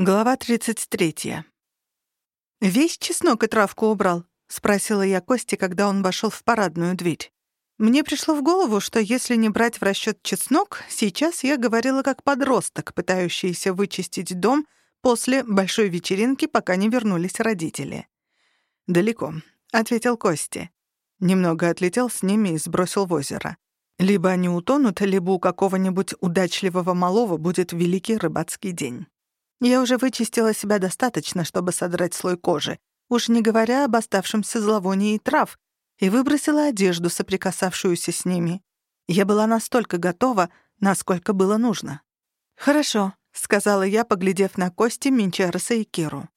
Глава 33. «Весь чеснок и травку убрал?» — спросила я Кости, когда он вошел в парадную дверь. Мне пришло в голову, что если не брать в расчет чеснок, сейчас я говорила как подросток, пытающийся вычистить дом после большой вечеринки, пока не вернулись родители. «Далеко», — ответил Кости. Немного отлетел с ними и сбросил в озеро. Либо они утонут, либо у какого-нибудь удачливого малого будет великий рыбацкий день. Я уже вычистила себя достаточно, чтобы содрать слой кожи, уж не говоря об оставшемся зловонии трав, и выбросила одежду, соприкасавшуюся с ними. Я была настолько готова, насколько было нужно. «Хорошо», — сказала я, поглядев на кости Минчареса и Киру.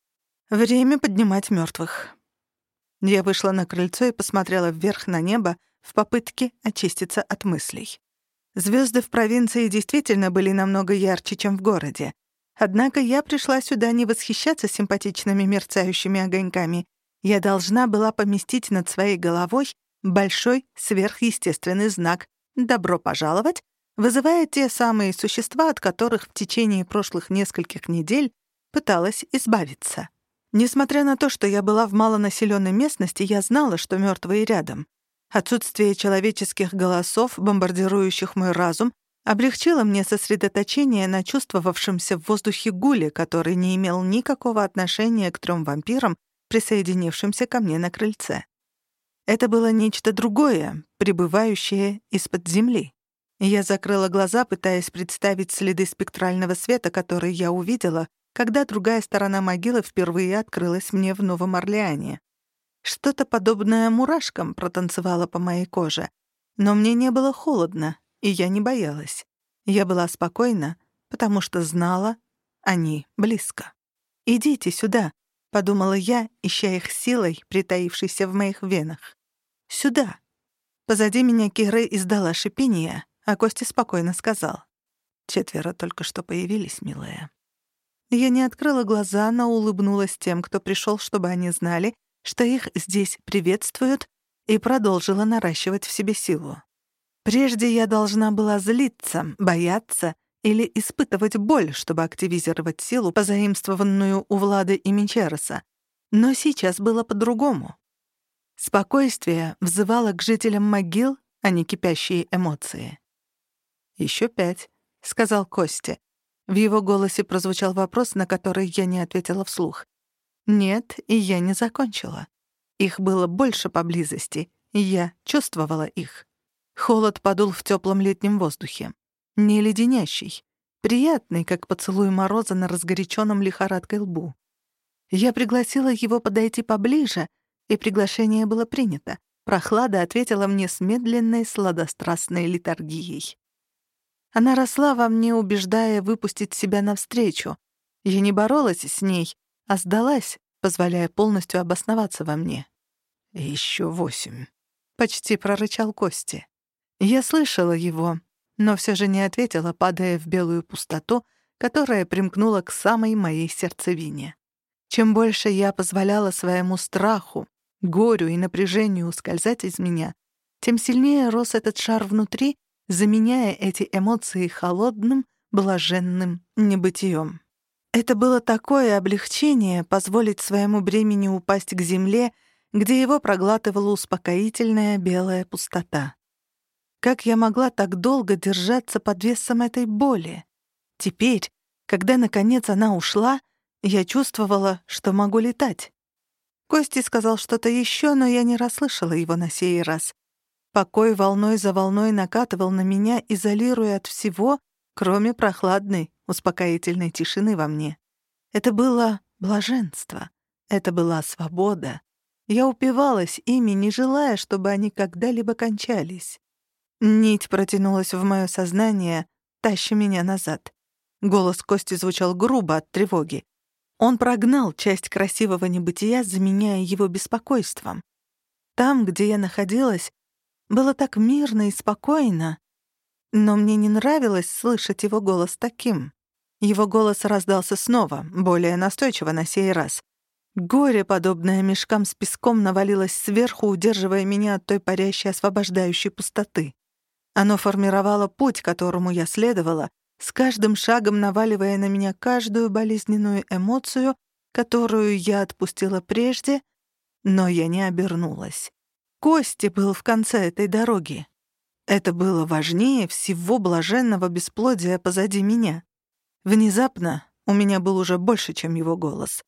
«Время поднимать мёртвых». Я вышла на крыльцо и посмотрела вверх на небо в попытке очиститься от мыслей. Звёзды в провинции действительно были намного ярче, чем в городе. Однако я пришла сюда не восхищаться симпатичными мерцающими огоньками. Я должна была поместить над своей головой большой сверхъестественный знак «Добро пожаловать», вызывая те самые существа, от которых в течение прошлых нескольких недель пыталась избавиться. Несмотря на то, что я была в малонаселенной местности, я знала, что мертвые рядом. Отсутствие человеческих голосов, бомбардирующих мой разум, облегчило мне сосредоточение на чувствовавшемся в воздухе гуле, который не имел никакого отношения к трем вампирам, присоединившимся ко мне на крыльце. Это было нечто другое, пребывающее из-под земли. Я закрыла глаза, пытаясь представить следы спектрального света, которые я увидела, когда другая сторона могилы впервые открылась мне в Новом Орлеане. Что-то подобное мурашкам протанцевало по моей коже, но мне не было холодно, и я не боялась. Я была спокойна, потому что знала, они близко. «Идите сюда», — подумала я, ища их силой, притаившейся в моих венах. «Сюда». Позади меня Киры издала шипение, а Костя спокойно сказал. «Четверо только что появились, милая». Я не открыла глаза, но улыбнулась тем, кто пришел, чтобы они знали, что их здесь приветствуют, и продолжила наращивать в себе силу. Прежде я должна была злиться, бояться или испытывать боль, чтобы активизировать силу, позаимствованную у Влады и Минчереса. Но сейчас было по-другому. Спокойствие взывало к жителям могил, а не кипящие эмоции. «Еще пять», — сказал Костя. В его голосе прозвучал вопрос, на который я не ответила вслух. «Нет, и я не закончила. Их было больше поблизости, и я чувствовала их». Холод подул в теплом летнем воздухе. Не леденящий. Приятный, как поцелуй мороза на разгоряченном лихорадкой лбу. Я пригласила его подойти поближе, и приглашение было принято. Прохлада ответила мне с медленной сладострастной литургией. Она росла во мне, убеждая выпустить себя навстречу. Я не боролась с ней, а сдалась, позволяя полностью обосноваться во мне. «Еще восемь», — почти прорычал Кости. Я слышала его, но все же не ответила, падая в белую пустоту, которая примкнула к самой моей сердцевине. Чем больше я позволяла своему страху, горю и напряжению ускользать из меня, тем сильнее рос этот шар внутри, заменяя эти эмоции холодным, блаженным небытием. Это было такое облегчение позволить своему бремени упасть к земле, где его проглатывала успокоительная белая пустота. Как я могла так долго держаться под весом этой боли? Теперь, когда, наконец, она ушла, я чувствовала, что могу летать. Кости сказал что-то еще, но я не расслышала его на сей раз. Покой волной за волной накатывал на меня, изолируя от всего, кроме прохладной, успокоительной тишины во мне. Это было блаженство. Это была свобода. Я упивалась ими, не желая, чтобы они когда-либо кончались. Нить протянулась в моё сознание, таща меня назад. Голос Кости звучал грубо от тревоги. Он прогнал часть красивого небытия, заменяя его беспокойством. Там, где я находилась, было так мирно и спокойно, но мне не нравилось слышать его голос таким. Его голос раздался снова, более настойчиво на сей раз. Горе, подобное мешкам с песком, навалилось сверху, удерживая меня от той парящей освобождающей пустоты. Оно формировало путь, которому я следовала, с каждым шагом наваливая на меня каждую болезненную эмоцию, которую я отпустила прежде, но я не обернулась. Кости был в конце этой дороги. Это было важнее всего блаженного бесплодия позади меня. Внезапно у меня был уже больше, чем его голос.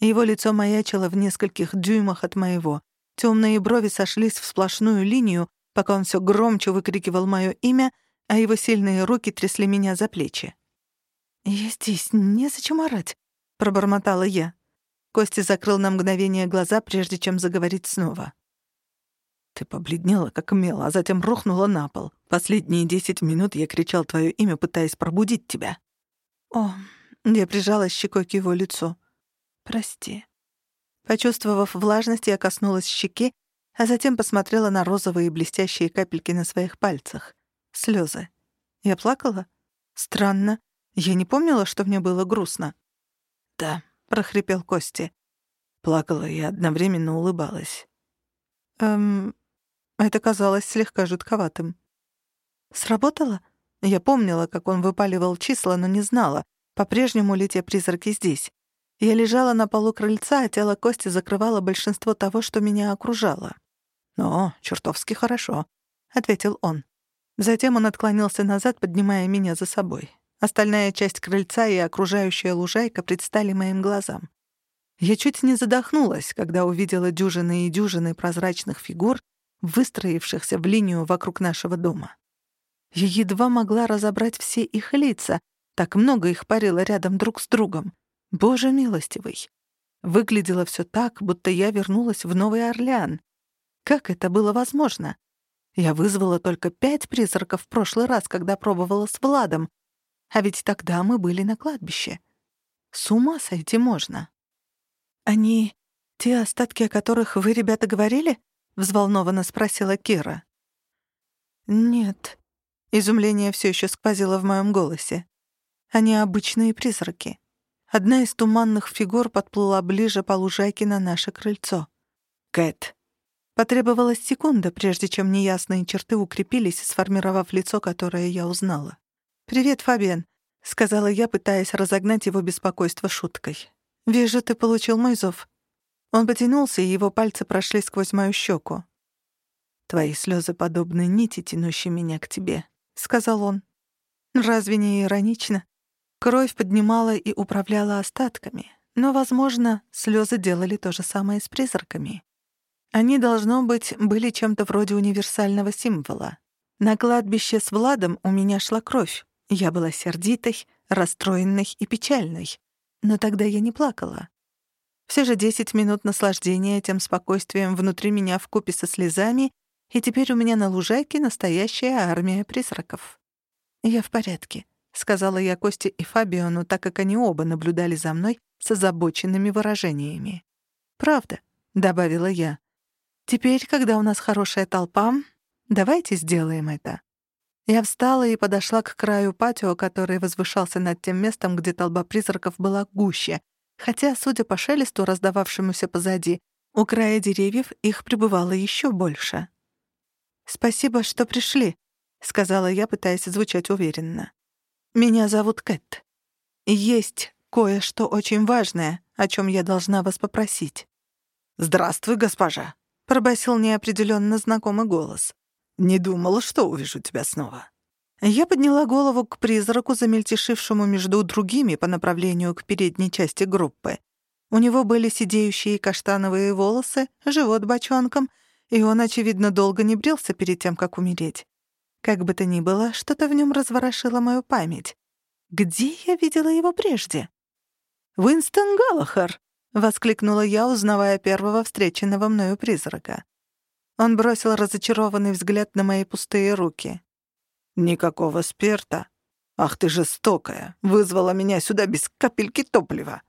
Его лицо маячило в нескольких дюймах от моего. Темные брови сошлись в сплошную линию, пока он все громче выкрикивал мое имя, а его сильные руки трясли меня за плечи. «Я здесь, незачем орать», — пробормотала я. Костя закрыл на мгновение глаза, прежде чем заговорить снова. Ты побледнела, как мел, а затем рухнула на пол. Последние десять минут я кричал твое имя, пытаясь пробудить тебя. О, я прижалась щекой к его лицу. Прости. Почувствовав влажность, я коснулась щеки, а затем посмотрела на розовые блестящие капельки на своих пальцах. Слезы. Я плакала? Странно. Я не помнила, что мне было грустно. «Да», — прохрипел Кости. Плакала и одновременно улыбалась. «Эм, это казалось слегка жутковатым. «Сработало?» Я помнила, как он выпаливал числа, но не знала, по-прежнему ли те призраки здесь. Я лежала на полу крыльца, а тело Кости закрывало большинство того, что меня окружало. «О, чертовски хорошо», — ответил он. Затем он отклонился назад, поднимая меня за собой. Остальная часть крыльца и окружающая лужайка предстали моим глазам. Я чуть не задохнулась, когда увидела дюжины и дюжины прозрачных фигур, выстроившихся в линию вокруг нашего дома. Я едва могла разобрать все их лица, так много их парило рядом друг с другом. Боже милостивый! Выглядело все так, будто я вернулась в Новый Орлеан. Как это было возможно? Я вызвала только пять призраков в прошлый раз, когда пробовала с Владом, а ведь тогда мы были на кладбище. С ума сойти можно. Они те остатки, о которых вы, ребята, говорили? — взволнованно спросила Кира. «Нет». Изумление все еще сквозило в моем голосе. «Они обычные призраки». Одна из туманных фигур подплыла ближе по лужайке на наше крыльцо. «Кэт». Потребовалась секунда, прежде чем неясные черты укрепились, сформировав лицо, которое я узнала. «Привет, Фабиан», — сказала я, пытаясь разогнать его беспокойство шуткой. «Вижу, ты получил мой зов». Он потянулся, и его пальцы прошли сквозь мою щеку. «Твои слезы подобны нити, тянущей меня к тебе», — сказал он. «Разве не иронично?» Кровь поднимала и управляла остатками, но, возможно, слезы делали то же самое с призраками. Они, должно быть, были чем-то вроде универсального символа. На кладбище с Владом у меня шла кровь. Я была сердитой, расстроенной и печальной. Но тогда я не плакала. Все же десять минут наслаждения тем спокойствием внутри меня вкупе со слезами, и теперь у меня на лужайке настоящая армия призраков. «Я в порядке», — сказала я Косте и Фабиону, так как они оба наблюдали за мной с озабоченными выражениями. «Правда», — добавила я. «Теперь, когда у нас хорошая толпа, давайте сделаем это». Я встала и подошла к краю патио, который возвышался над тем местом, где толпа призраков была гуще, хотя, судя по шелесту, раздававшемуся позади, у края деревьев их пребывало еще больше. «Спасибо, что пришли», — сказала я, пытаясь звучать уверенно. «Меня зовут Кэт. Есть кое-что очень важное, о чем я должна вас попросить». «Здравствуй, госпожа», — пробасил неопределенно знакомый голос. «Не думала, что увижу тебя снова». Я подняла голову к призраку, замельтешившему между другими по направлению к передней части группы. У него были сидеющие каштановые волосы, живот бочонком, и он, очевидно, долго не брился перед тем, как умереть. Как бы то ни было, что-то в нем разворошило мою память. Где я видела его прежде? «Уинстон Галлахер!» — воскликнула я, узнавая первого встреченного мною призрака. Он бросил разочарованный взгляд на мои пустые руки. «Никакого спирта. Ах ты жестокая, вызвала меня сюда без капельки топлива».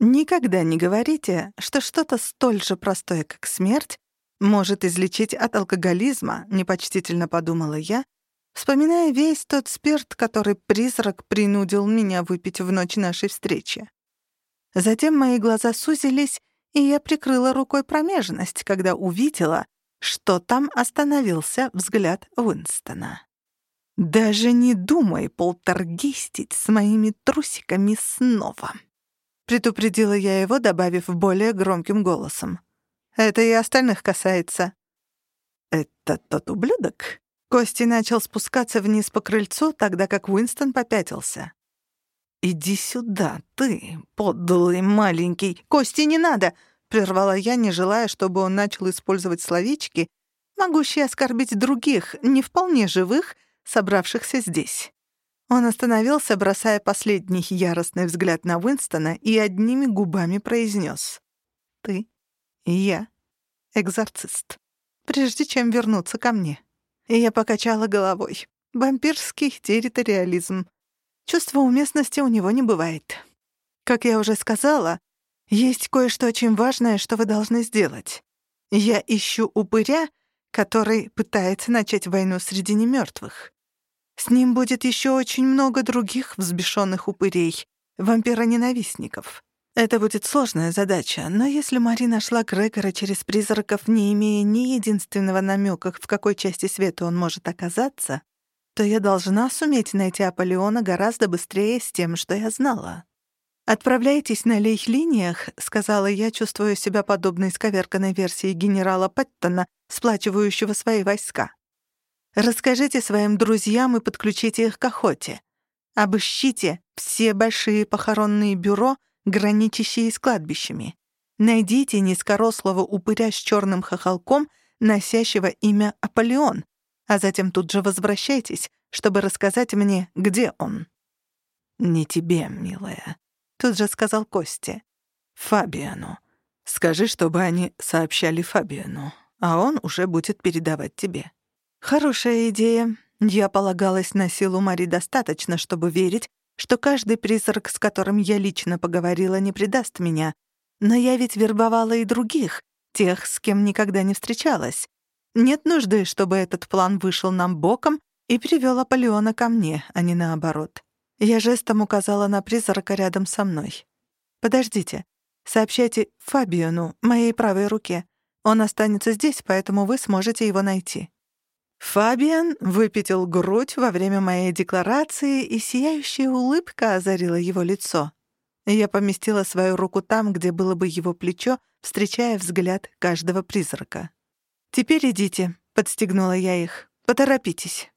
Никогда не говорите, что что-то столь же простое, как смерть, может излечить от алкоголизма, непочтительно подумала я, вспоминая весь тот спирт, который призрак принудил меня выпить в ночь нашей встречи. Затем мои глаза сузились, и я прикрыла рукой промежность, когда увидела, что там остановился взгляд Уинстона. «Даже не думай полтергейстить с моими трусиками снова», — предупредила я его, добавив более громким голосом. «Это и остальных касается». «Это тот ублюдок?» Кости начал спускаться вниз по крыльцу, тогда как Уинстон попятился. «Иди сюда, ты, подлый маленький! Кости не надо!» — прервала я, не желая, чтобы он начал использовать словечки, могущие оскорбить других, не вполне живых, собравшихся здесь. Он остановился, бросая последний яростный взгляд на Уинстона и одними губами произнес: «Ты и я, экзорцист, прежде чем вернуться ко мне». И я покачала головой. Вампирский территориализм. Чувства уместности у него не бывает. Как я уже сказала, есть кое-что очень важное, что вы должны сделать. Я ищу упыря, который пытается начать войну среди немёртвых. С ним будет еще очень много других взбешенных упырей, вампира-ненавистников. Это будет сложная задача, но если Мари нашла Грегора через призраков, не имея ни единственного намека, в какой части света он может оказаться, то я должна суметь найти Аполеона гораздо быстрее с тем, что я знала. «Отправляйтесь на лейх-линиях», — сказала я, чувствуя себя подобной сковерканной версии генерала Пэттона, сплачивающего свои войска. «Расскажите своим друзьям и подключите их к охоте. Обыщите все большие похоронные бюро, граничащие с кладбищами. Найдите низкорослого упыря с черным хохолком, носящего имя Аполеон, а затем тут же возвращайтесь, чтобы рассказать мне, где он». «Не тебе, милая», — тут же сказал Кости. «Фабиану. Скажи, чтобы они сообщали Фабиану, а он уже будет передавать тебе». «Хорошая идея. Я полагалась на силу Мари достаточно, чтобы верить, что каждый призрак, с которым я лично поговорила, не предаст меня. Но я ведь вербовала и других, тех, с кем никогда не встречалась. Нет нужды, чтобы этот план вышел нам боком и привёл Аполеона ко мне, а не наоборот. Я жестом указала на призрака рядом со мной. «Подождите. Сообщайте Фабиону, моей правой руке. Он останется здесь, поэтому вы сможете его найти». Фабиан выпятил грудь во время моей декларации, и сияющая улыбка озарила его лицо. Я поместила свою руку там, где было бы его плечо, встречая взгляд каждого призрака. «Теперь идите», — подстегнула я их. «Поторопитесь».